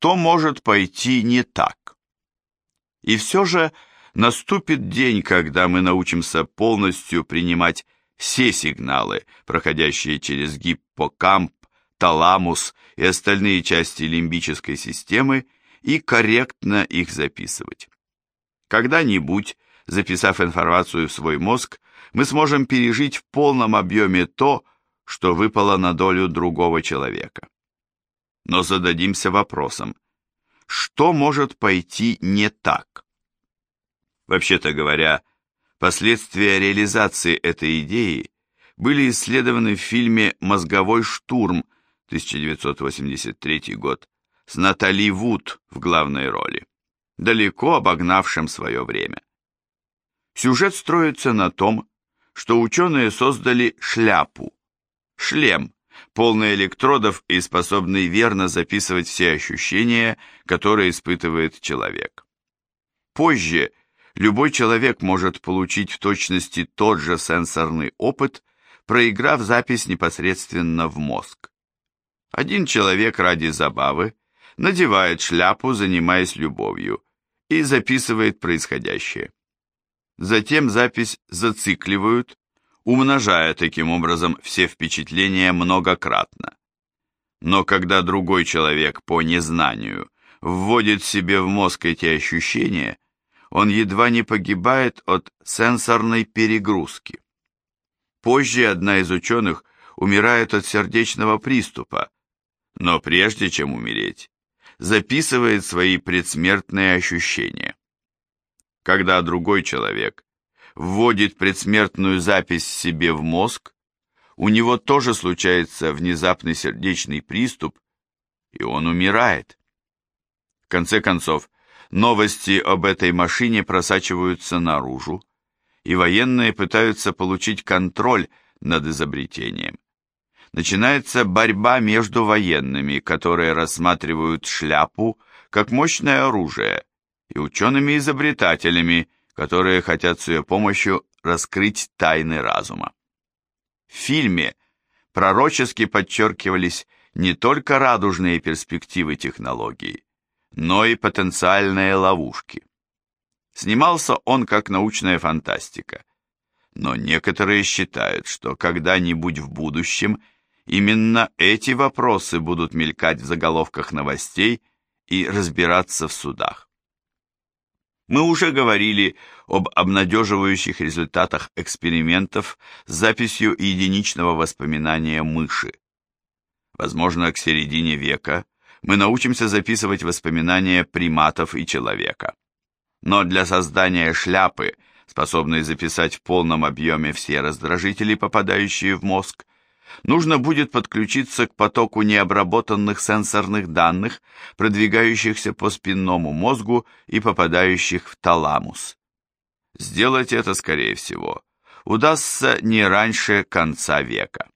что может пойти не так? И все же наступит день, когда мы научимся полностью принимать все сигналы, проходящие через гиппокамп, таламус и остальные части лимбической системы, и корректно их записывать. Когда-нибудь, записав информацию в свой мозг, мы сможем пережить в полном объеме то, что выпало на долю другого человека. Но зададимся вопросом, что может пойти не так? Вообще-то говоря, последствия реализации этой идеи были исследованы в фильме «Мозговой штурм» 1983 год с Натали Вуд в главной роли, далеко обогнавшим свое время. Сюжет строится на том, что ученые создали шляпу, шлем, полный электродов и способный верно записывать все ощущения, которые испытывает человек. Позже любой человек может получить в точности тот же сенсорный опыт, проиграв запись непосредственно в мозг. Один человек ради забавы надевает шляпу, занимаясь любовью, и записывает происходящее. Затем запись зацикливают, умножая таким образом все впечатления многократно. Но когда другой человек по незнанию вводит себе в мозг эти ощущения, он едва не погибает от сенсорной перегрузки. Позже одна из ученых умирает от сердечного приступа, но прежде чем умереть, записывает свои предсмертные ощущения. Когда другой человек вводит предсмертную запись себе в мозг, у него тоже случается внезапный сердечный приступ, и он умирает. В конце концов, новости об этой машине просачиваются наружу, и военные пытаются получить контроль над изобретением начинается борьба между военными, которые рассматривают шляпу как мощное оружие, и учеными-изобретателями, которые хотят с ее помощью раскрыть тайны разума. В фильме пророчески подчеркивались не только радужные перспективы технологий, но и потенциальные ловушки. Снимался он как научная фантастика, но некоторые считают, что когда-нибудь в будущем – Именно эти вопросы будут мелькать в заголовках новостей и разбираться в судах. Мы уже говорили об обнадеживающих результатах экспериментов с записью единичного воспоминания мыши. Возможно, к середине века мы научимся записывать воспоминания приматов и человека. Но для создания шляпы, способной записать в полном объеме все раздражители, попадающие в мозг, нужно будет подключиться к потоку необработанных сенсорных данных, продвигающихся по спинному мозгу и попадающих в таламус. Сделать это, скорее всего, удастся не раньше конца века.